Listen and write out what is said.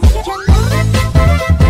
Yo.